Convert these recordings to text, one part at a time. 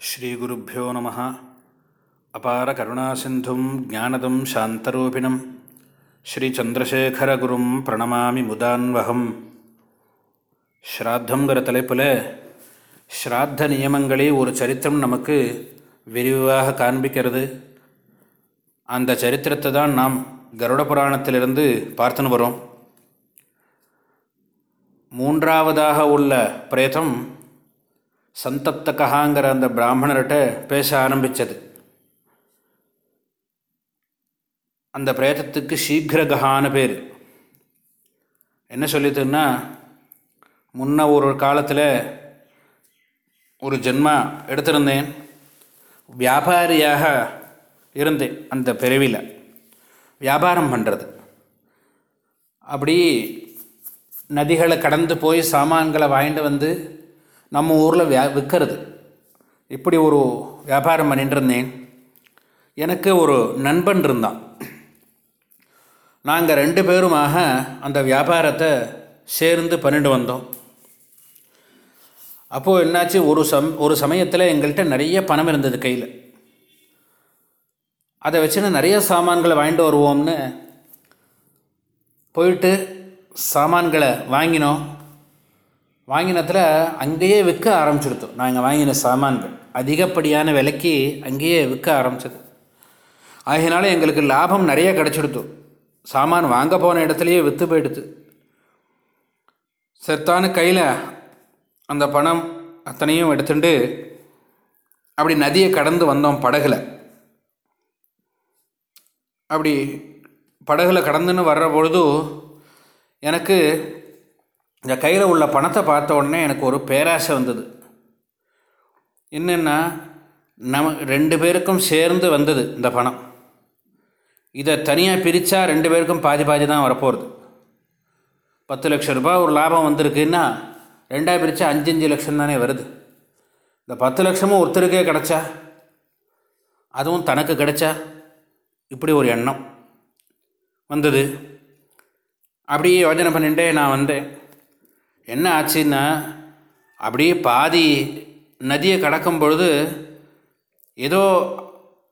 ஸ்ரீகுருப்போ நம. அபார கருணாசிந்தும் ஜானதம் சாந்தரூபிணம். ஸ்ரீச்சந்திரசேகரகுரும் பிரணமாமி முதான்வகம். ஸ்ராத்தங்கிற தலைப்பில் ஸ்ராத்த நியமங்களே ஒரு சரித்திரம் நமக்கு விரிவாக காண்பிக்கிறது. அந்த சரித்திரத்தை தான் நாம் கருட புராணத்திலிருந்து பார்த்துன்னு வரோம். மூன்றாவதாக உள்ள பிரேதம் சந்தப்தகாங்கிற அந்த பிராமணர்கிட்ட பேச ஆரம்பித்தது அந்த பிரேதத்துக்கு சீக்கிரகஹான்னு பேர். என்ன சொல்லிதுன்னா முன்ன ஒரு காலத்தில் ஒரு ஜென்மா எடுத்திருந்தேன். வியாபாரியாக இருந்தேன் அந்த பிறவியில் வியாபாரம் பண்ணுறது அப்படி நதிகளை கடந்து போய் சாமான்களை வாங்கிட்டு வந்து நம்ம ஊரில் வியா விற்கிறது இப்படி ஒரு வியாபாரம் பண்ணிட்டு இருந்தேன் எனக்கு ஒரு நண்பன் இருந்தான். நாங்கள் ரெண்டு பேருமாக அந்த வியாபாரத்தை சேர்ந்து பண்ணிட்டு வந்தோம். அப்போது என்னாச்சு? ஒரு சம் ஒரு சமயத்தில் எங்கள்கிட்ட நிறைய பணம் இருந்தது கையில். அதை வச்சுன்னு நிறைய சாமான்களை வாங்கிட்டு வருவோம்னு போயிட்டு சாமான்களை வாங்கினோம். வாங்கினத்தில் அங்கேயே விற்க ஆரம்பிச்சிடுத்தோம் நாங்கள் வாங்கின சாமான்கள். அதிகப்படியான விலைக்கு அங்கேயே விற்க ஆரம்பிச்சது. ஆகினால எங்களுக்கு லாபம் நிறைய கிடச்சிடுத்தோம் சாமான் வாங்க போன இடத்துலையே விற்று போயிடுது செத்தானு கையில் அந்த பணம் அத்தனையும் எடுத்துட்டு அப்படி நதியை கடந்து வந்தோம் படகுல. அப்படி படகுல கடந்துன்னு வர்ற பொழுது எனக்கு இந்த கையில் உள்ள பணத்தை பார்த்த உடனே எனக்கு ஒரு பேராசை வந்தது. என்னென்னா நம்ம ரெண்டு பேருக்கும் சேர்ந்து வந்தது இந்த பணம். இதை தனியாக பிரித்தா ரெண்டு பேருக்கும் பாதி பாதி தான் வரப்போகிறது பத்து லட்ச ரூபாய் ஒரு லாபம் வந்திருக்குன்னா ரெண்டாக பிரித்தா அஞ்சு அஞ்சு லட்சம் தானே வருது. இந்த பத்து லட்சமும் ஒருத்தருக்கே கிடச்சா? அதுவும் தனக்கு கிடச்சா? இப்படி ஒரு எண்ணம் வந்தது. அப்படியே யோஜனை பண்ணிகிட்டே நான் வந்தேன். என்ன ஆச்சுன்னா அப்படியே பாதி நதியை கடக்கும் பொழுது ஏதோ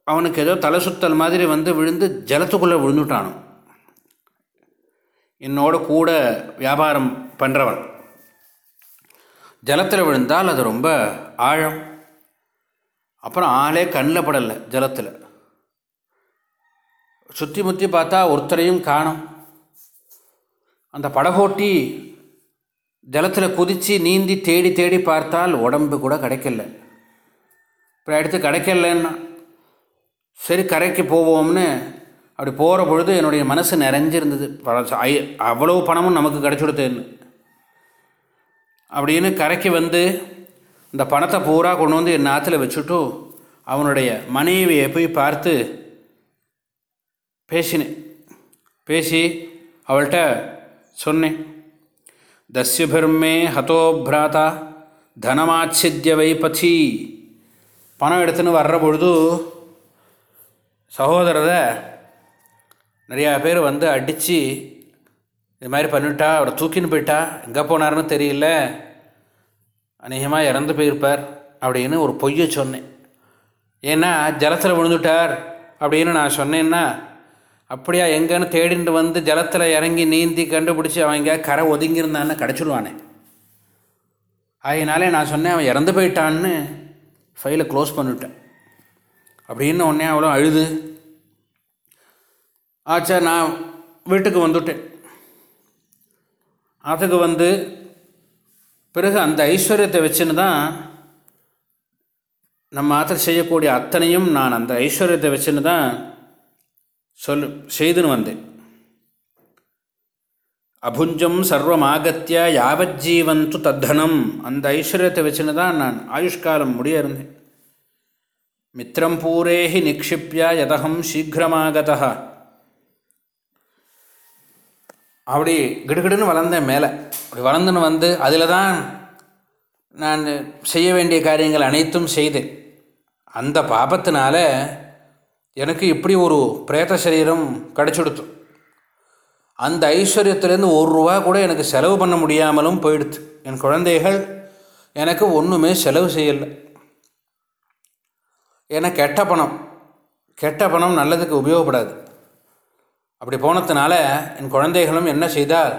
அவனுக்கு ஏதோ தலை சுத்தல் மாதிரி வந்து விழுந்து ஜலத்துக்குள்ளே விழுந்துட்டானும். என்னோட கூட வியாபாரம் பண்ணுறவன் ஜலத்தில் விழுந்தால் அது ரொம்ப ஆழம். அப்புறம் ஆளே கண்ணில் படலை ஜலத்தில். சுற்றி முற்றி பார்த்தா ஒருத்தரையும் காணும். அந்த படகோட்டி ஜலத்தில் குதித்து நீந்தி தேடி தேடி பார்த்தால் உடம்பு கூட கிடைக்கல. இப்போ எடுத்து கிடைக்கலன்னா சரி கரைக்கு போவோம்னு அப்படி போகிற பொழுது என்னுடைய மனசு நிறைஞ்சிருந்தது. அவ்வளோ பணமும் நமக்கு கிடச்சுடுத்தேன்னு அப்படின்னு கரைக்கு வந்து இந்த பணத்தை பூரா கொண்டு வந்து என் ஆற்றுல வச்சுட்டு அவனுடைய மனைவியை போய் பார்த்து பேசினேன். பேசி அவள்கிட்ட சொன்னேன். தஸ்யுபிர்மே ஹதோ பிராதா தனமாச்சித்ய வைபதி பணம் எடுத்துன்னு வர்ற பொழுது சகோதரரை நிறையா பேர் வந்து அடித்து இது மாதிரி பண்ணிட்டா அவரை தூக்கின்னு போயிட்டா எங்கே போனார்னு தெரியல அநேகமாக இறந்து போயிருப்பார் அப்படின்னு ஒரு பொய்யை சொன்னேன். ஏன்னா ஜலத்தில் விழுந்துட்டார் அப்படின்னு நான் சொன்னேன்னா அப்படியா எங்கேன்னு தேடிட்டு வந்து ஜலத்தில் இறங்கி நீந்தி கண்டுபிடிச்சி அவன் எங்கேயா கரை ஒதுங்கியிருந்தான்னு கிடச்சிடுவானே. அதனாலே நான் சொன்னேன் அவன் இறந்து போயிட்டான்னு ஃபைலை க்ளோஸ் பண்ணிவிட்டேன் அப்படின்னு உடனே அவ்வளோ அழுது. ஆச்சா நான் வீட்டுக்கு வந்துவிட்டேன் அதுக்கு வந்து பிறகு அந்த ஐஸ்வர்யத்தை வச்சுன்னு தான் நம்ம ஆற்ற செய்யக்கூடிய அத்தனையும் நான் அந்த ஐஸ்வர்யத்தை வச்சுன்னு தான் சொல் செய்துன்னு வந்தேன். அபுஞ்சம் சர்வம் ஆகத்திய து தத்தனம். அந்த ஐஸ்வர்யத்தை வச்சுன்னு தான் நான் ஆயுஷ்காலம் முடிய இருந்தேன் மித்திரம் பூரேஹி நிக்ஷிப்பியா யதகம் சீக்கிரமாகதா அப்படி கிடுகிடுன்னு வளர்ந்தேன் மேலே அப்படி வளர்ந்துன்னு வந்து அதில் தான் நான் செய்ய வேண்டிய காரியங்கள் அனைத்தும் செய்தேன். அந்த பாபத்தினால எனக்கு இப்படி ஒரு பிரேத சரீரம் கிடச்சிடுத்து. அந்த ஐஸ்வர்யத்துலேருந்து ஒரு ரூபா கூட எனக்கு செலவு பண்ண முடியாமலும் போயிடுது என் குழந்தைகள் எனக்கு ஒன்றுமே செலவு செய்யலை. ஏன்னா கெட்ட பணம். கெட்ட பணம் நல்லதுக்கு உபயோகப்படாது. அப்படி போனதுனால என் குழந்தைகளும் என்ன செய்தால்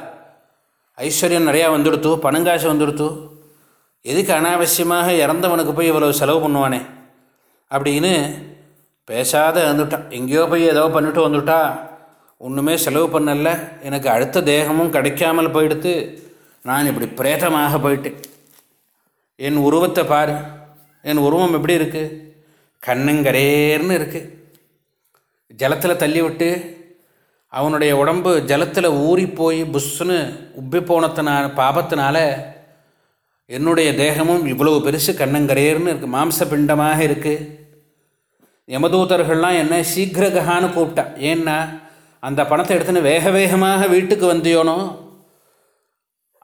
ஐஸ்வர்யம் நிறையா வந்துடுத்து பணங்காசு வந்துடுத்து. எதுக்கு அனாவசியமாக இறந்தவனுக்கு போய் இவ்வளோ செலவு பண்ணுவானே? அப்படின்னு பேசாத வந்துட்டான் எங்கேயோ போய் ஏதோ பண்ணிட்டு வந்துட்டா. ஒன்றுமே செலவு பண்ணல. எனக்கு அடுத்த தேகமும் கிடைக்காமல் போயிடுத்து. நான் இப்படி பிரேதமாக போயிட்டேன். என் உருவத்தை பாரு. என் உருவம் எப்படி இருக்குது கண்ணுங்கரேர்னு இருக்குது ஜலத்தில் தள்ளி விட்டு அவனுடைய உடம்பு ஜலத்தில் ஊறி போய் புஷ்ஷுன்னு உப்பி போனத்தினால பாபத்தினால என்னுடைய தேகமும் இவ்வளோ பெருசு கண்ணங்கரேர்னு இருக்குது மாம்ச பிண்டமாக இருக்குது யமதூதர்கள்லாம் என்ன சீக்கிரகஹான்னு கூப்பிட்டா. ஏன்னா அந்த பணத்தை எடுத்துன்னு வேக வேகமாக வீட்டுக்கு வந்தியோனோ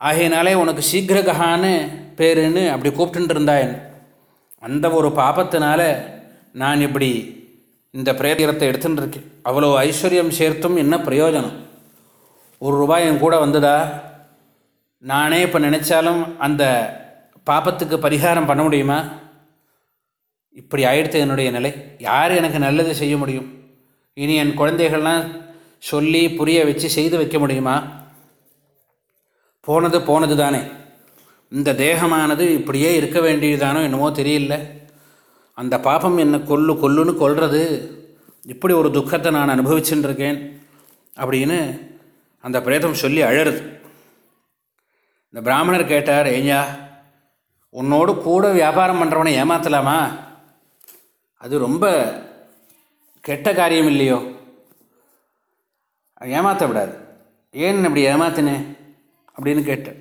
ஆகையினாலே உனக்கு சீக்கிரகஹான்னு பேருன்னு அப்படி கூப்பிட்டுட்டு இருந்தா அந்த ஒரு பாபத்தினால நான் இப்படி இந்த பிரேதத்தை எடுத்துகிட்டு இருக்கேன். அவ்வளோ ஐஸ்வர்யம் சேர்த்தும் என்ன பிரயோஜனம்? ஒரு ரூபாய் என் கூட வந்ததா? நானே இப்போ நினச்சாலும் அந்த பாபத்துக்கு பரிகாரம் பண்ண முடியுமா? இப்படி ஆயிடுத்து என்னுடைய நிலை. யார் எனக்கு நல்லது செய்ய முடியும்? இனி என் குழந்தைகள்லாம் சொல்லி புரிய வச்சு செய்து வைக்க முடியுமா? போனது போனது தானே இந்த தேகமானது இப்படியே இருக்க வேண்டியதுதானோ என்னமோ தெரியல. அந்த பாபம் என்னை கொல்லு கொல்லுன்னு கொல்றது. இப்படி ஒரு துக்கத்தை நான் அனுபவிச்சுட்டுருக்கேன் அப்படின்னு அந்த பிரேதம் சொல்லி அழறது. இந்த பிராமணர் கேட்டார் ஏஞ்சா உன்னோடு கூட வியாபாரம் பண்ணுறவனை ஏமாற்றலாமா அது ரொம்ப கெட்ட காரியம் இல்லையோ ஏமாற்ற விடாது. ஏன் அப்படி ஏமாத்தினேன் அப்படின்னு கேட்டேன்.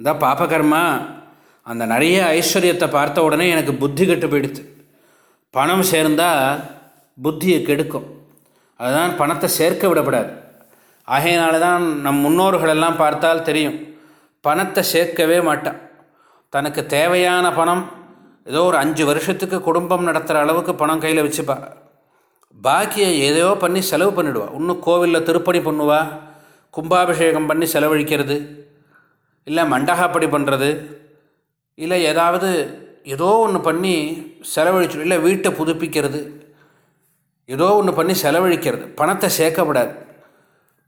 இந்த பாப்பகர்மா அந்த நிறைய ஐஸ்வர்யத்தை பார்த்த உடனே எனக்கு புத்தி கெட்டு போயிடுது பணம் சேர்ந்தால் புத்தியை கெடுக்கும். அதுதான் பணத்தை சேர்க்க விடப்படாது. ஆகையினால தான் நம் முன்னோர்களெல்லாம் பார்த்தால் தெரியும் பணத்தை சேர்க்கவே மாட்டான். தனக்கு தேவையான பணம் ஏதோ ஒரு அஞ்சு வருஷத்துக்கு குடும்பம் நடத்துகிற அளவுக்கு பணம் கையில் வச்சுப்பா. பாக்கியை ஏதோ பண்ணி செலவு பண்ணிவிடுவா இன்னும் கோவிலில் திருப்பணி பண்ணுவா. கும்பாபிஷேகம் பண்ணி செலவழிக்கிறது. இல்லை மண்டகாப்படி பண்ணுறது இல்லை ஏதாவது ஏதோ ஒன்று பண்ணி செலவழிச்சு இல்லை வீட்டை புதுப்பிக்கிறது. ஏதோ ஒன்று பண்ணி செலவழிக்கிறது. பணத்தை சேர்க்கப்படாது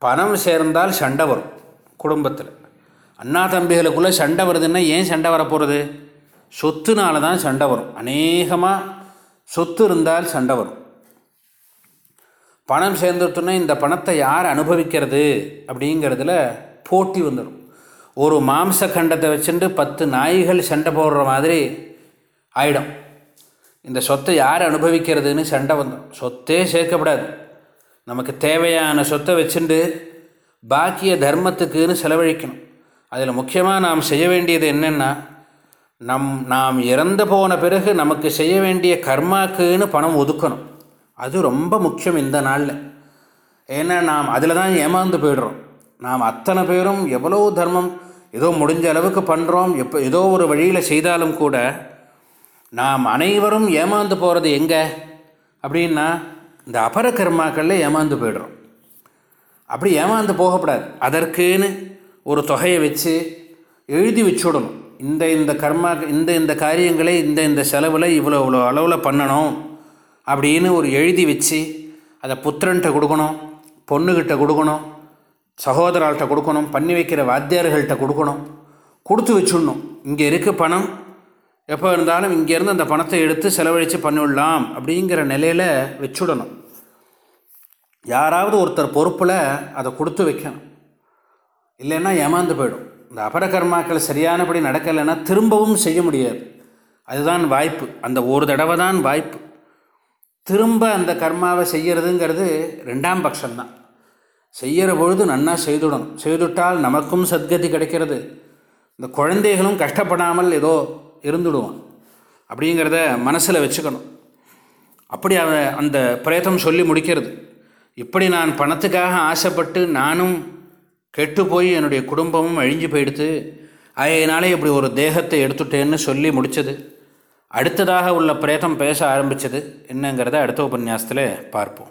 பணம் சேர்ந்தால் சண்டை வரும் குடும்பத்தில். அண்ணா தம்பிகளுக்குள்ளே சண்டை வருதுன்னா ஏன் சண்டை வரப்போகிறது சொத்துனால தான் சண்டை வரும். அநேகமாக சொத்து இருந்தால் சண்டை வரும். பணம் சேர்ந்துட்டுன்னா இந்த பணத்தை யார் அனுபவிக்கிறது அப்படிங்கிறதுல போட்டி வந்துடும். ஒரு மாம்ச கண்டத்தை வச்சுட்டு பத்து நாய்கள் சண்டை போடுற மாதிரி ஆயிடும். இந்த சொத்தை யார் அனுபவிக்கிறதுன்னு சண்டை வந்துடும். சொத்தே சேர்க்கப்படாது. நமக்கு தேவையான சொத்தை வச்சுட்டு பாக்கிய தர்மத்துக்குன்னு செலவழிக்கணும். அதில் முக்கியமாக நாம் செய்ய வேண்டியது என்னென்னா நம் நாம் இறந்து போன பிறகு நமக்கு செய்ய வேண்டிய கர்மாக்குன்னு பணம் ஒதுக்கணும். அது ரொம்ப முக்கியம் இந்த நாளில். ஏன்னா நாம் அதில் தான் ஏமாந்து போயிடுறோம். நாம் அத்தனை பேரும் எவ்வளோ தர்மம் ஏதோ முடிஞ்ச அளவுக்கு பண்ணுறோம் எப்போ ஏதோ ஒரு வழியில் செய்தாலும் கூட நாம் அனைவரும் ஏமாந்து போகிறது எங்கே? அப்படின்னா இந்த அபர கர்மாக்களில் ஏமாந்து போயிடுறோம். அப்படி ஏமாந்து போகக்கூடாது அதற்குன்னு ஒரு தொகையை வச்சு எழுதி வச்சுடணும். இந்த இந்த கர்மா இந்த இந்த காரியங்களை இந்த இந்த செலவில் இவ்வளோ இவ்வளோ அளவில் பண்ணணும் அப்படின்னு ஒரு எழுதி வச்சு அதை புத்திரன்ட்ட கொடுக்கணும் பொண்ணுக்கிட்ட கொடுக்கணும் சகோதராள்கிட்ட கொடுக்கணும் பண்ணி வைக்கிற வாத்தியார்கள்ட்ட கொடுக்கணும் கொடுத்து வச்சுடணும். இங்கே இருக்க பணம். எப்போ இருந்தாலும் இங்கேருந்து அந்த பணத்தை எடுத்து செலவழித்து பண்ணிவிடலாம் அப்படிங்கிற நிலையில் வச்சுடணும். யாராவது ஒருத்தர் பொறுப்பில் அதை கொடுத்து வைக்கணும். இல்லைன்னா ஏமாந்து போயிடும். இந்த அபரகர்மாக்கள் சரியானபடி நடக்கலைன்னா திரும்பவும் செய்ய முடியாது. அதுதான் வாய்ப்பு. அந்த ஒரு தடவை தான் வாய்ப்பு. திரும்ப அந்த கர்மாவை செய்கிறதுங்கிறது ரெண்டாம் பட்சம்தான். செய்கிற பொழுது நன்னா செய்துடணும். செய்துட்டால் நமக்கும் சத்கதி கிடைக்கிறது. இந்த குழந்தைகளும் கஷ்டப்படாமல் ஏதோ இருந்துடுவான். அப்படிங்கிறத மனசில் வச்சுக்கணும். அப்படி அந்த பிரயத்தம் சொல்லி முடிக்கிறது. இப்படி நான் பணத்துக்காக ஆசைப்பட்டு நானும் கெட்டு போய் என்னுடைய குடும்பமும் அழிஞ்சு போயிடுத்து அதனாலே இப்படி ஒரு தேகத்தை எடுத்துட்டேன்னு சொல்லி முடித்தது அடுத்ததாக உள்ள பிரேதம் பேச ஆரம்பித்தது என்னங்கிறத அடுத்த உபன்யாசத்தில் பார்ப்போம்.